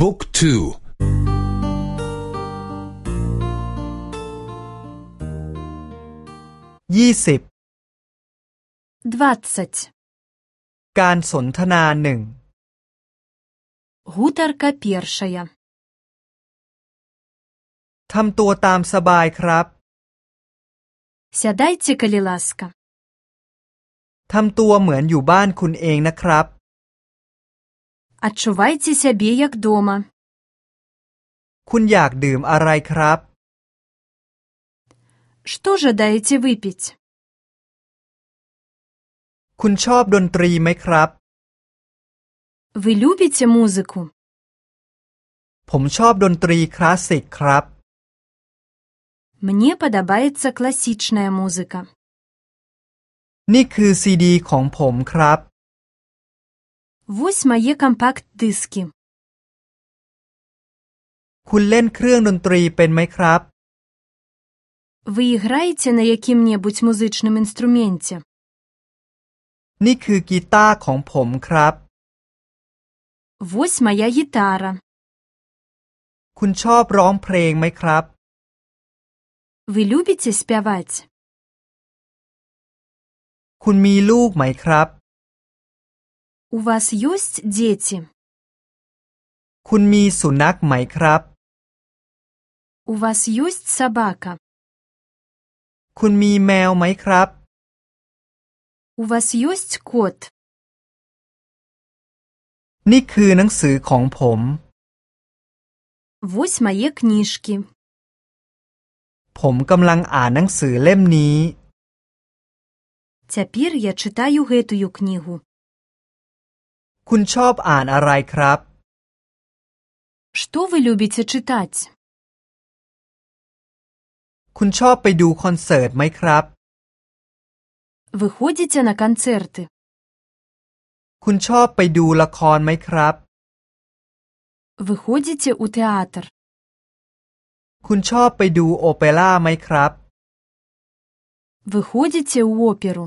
บุ๊กทูยี่สิบ двадцать การสนทนาหนึ่ง гутарка першая ทำตัวตามสบายครับ сядайте калі ласка ทำตัวเหมือนอยู่บ้านคุณเองนะครับ адчувайце сябе як дома คุณอยากดื่มอะไรครับ што жадаеце выпіць คุณชอบดนตรีไหมครับ вы любіце музыку ผมชอบดนตรีคลาสสิกครับ мне падабаецца класічная музыка นี่คือซีดีของผมครับ вось мае кампакт-дыскі คุณเล่นเครื่องดนตรีเป็นไหมครับ вы іграеце на якім-небудзь музычным інструменце นี่คือกีตาร์ของผมครับ вось мая гітара คุณชอบร้องเพลงไหมครับ вы любіце спяваць คุณมีลูกไหมครับ У вас есть дети? คุณมีสุนัขไหมครับ У вас есть собака? คุณมีแมวไหมครับ У вас есть кот? นี่คือหนังสือของผม Вот мои книжки. ผมกำลังอ่านหนังสือเล่มนี้ Теперь я читаю эту книгу. คุณชอบอ่านอะไรครับ што вы любіце чытаць คุณชอบไปดูคอนเสิร์ตไหมครับ вы ходзіце на канцэрты คุณชอบไปดูละครไหมครับ вы ходзіце ў тэатр คุณชอบไปดูโอเปร่าไหมครับ вы ходзіце ў оперу